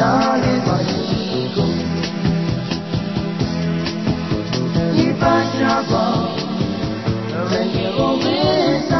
dale conmigo. Y pasa por donde